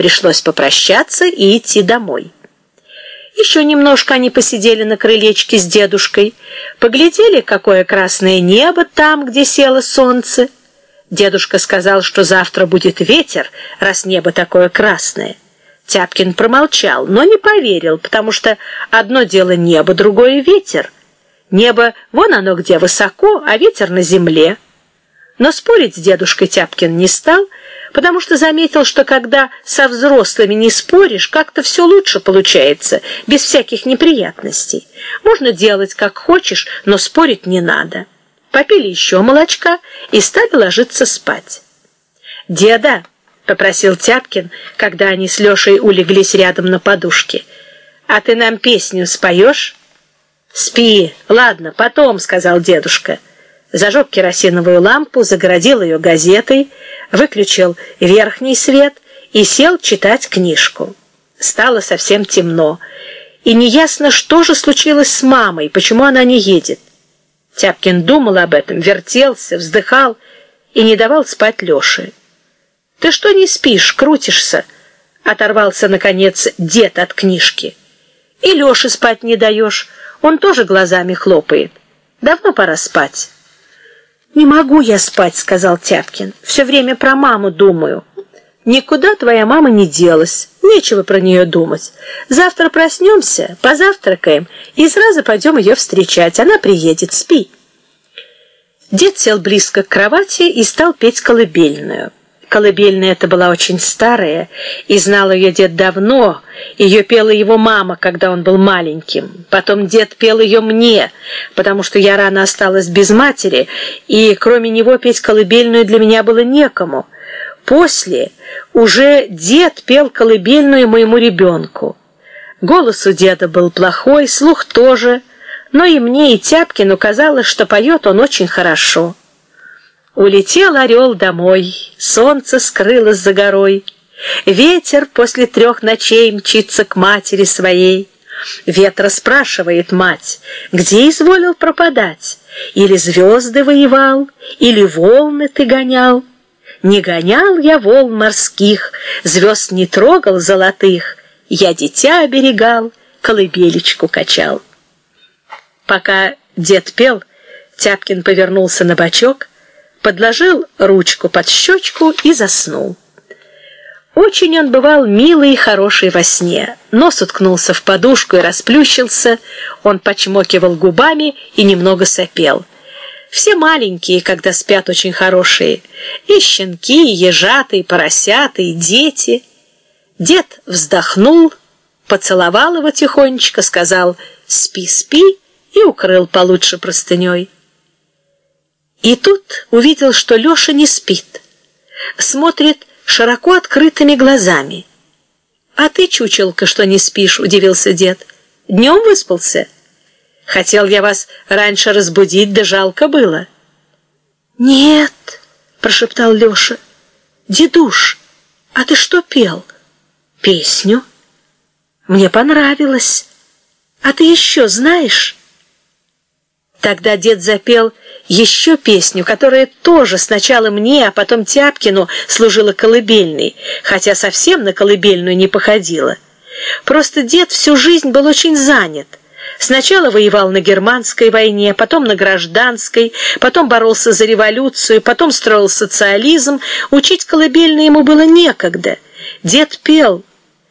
Пришлось попрощаться и идти домой. Еще немножко они посидели на крылечке с дедушкой, поглядели, какое красное небо там, где село солнце. Дедушка сказал, что завтра будет ветер, раз небо такое красное. Тяпкин промолчал, но не поверил, потому что одно дело небо, другое ветер. Небо вон оно где высоко, а ветер на земле. Но спорить с дедушкой Тяпкин не стал, потому что заметил, что когда со взрослыми не споришь, как-то все лучше получается, без всяких неприятностей. Можно делать как хочешь, но спорить не надо. Попили еще молочка и стали ложиться спать. «Деда!» — попросил Тяпкин, когда они с Лешей улеглись рядом на подушке. «А ты нам песню споешь?» «Спи, ладно, потом», — сказал дедушка зажег керосиновую лампу, загородил ее газетой, выключил верхний свет и сел читать книжку. Стало совсем темно, и неясно, что же случилось с мамой, почему она не едет. Тяпкин думал об этом, вертелся, вздыхал и не давал спать Леше. «Ты что не спишь, крутишься?» Оторвался, наконец, дед от книжки. «И Леше спать не даешь, он тоже глазами хлопает. Давно пора спать». «Не могу я спать», — сказал Тяпкин. «Все время про маму думаю». «Никуда твоя мама не делась. Нечего про нее думать. Завтра проснемся, позавтракаем и сразу пойдем ее встречать. Она приедет. Спи». Дед сел близко к кровати и стал петь колыбельную. Колыбельная эта была очень старая, и знал ее дед давно. Ее пела его мама, когда он был маленьким. Потом дед пел ее мне, потому что я рано осталась без матери, и кроме него петь колыбельную для меня было некому. После уже дед пел колыбельную моему ребенку. Голос у деда был плохой, слух тоже, но и мне, и Тяпкину казалось, что поет он очень хорошо. Улетел орел домой, солнце скрылось за горой. Ветер после трех ночей мчится к матери своей. Ветра спрашивает мать, где изволил пропадать? Или звезды воевал, или волны ты гонял? Не гонял я волн морских, звезд не трогал золотых, Я дитя оберегал, колыбелечку качал. Пока дед пел, Тяпкин повернулся на бочок, подложил ручку под щечку и заснул. Очень он бывал милый и хороший во сне. Нос уткнулся в подушку и расплющился, он почмокивал губами и немного сопел. Все маленькие, когда спят очень хорошие, и щенки, и ежаты, и поросята, и дети. Дед вздохнул, поцеловал его тихонечко, сказал «спи, спи» и укрыл получше простыней. И тут увидел, что Леша не спит. Смотрит широко открытыми глазами. «А ты, чучелка, что не спишь?» — удивился дед. «Днем выспался?» «Хотел я вас раньше разбудить, да жалко было». «Нет», — прошептал Леша. «Дедуш, а ты что пел?» «Песню». «Мне понравилось. А ты еще знаешь?» Тогда дед запел еще песню, которая тоже сначала мне, а потом Тяпкину служила колыбельной, хотя совсем на колыбельную не походила. Просто дед всю жизнь был очень занят. Сначала воевал на германской войне, потом на гражданской, потом боролся за революцию, потом строил социализм. Учить колыбельную ему было некогда. Дед пел